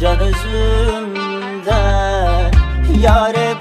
can özümden Yare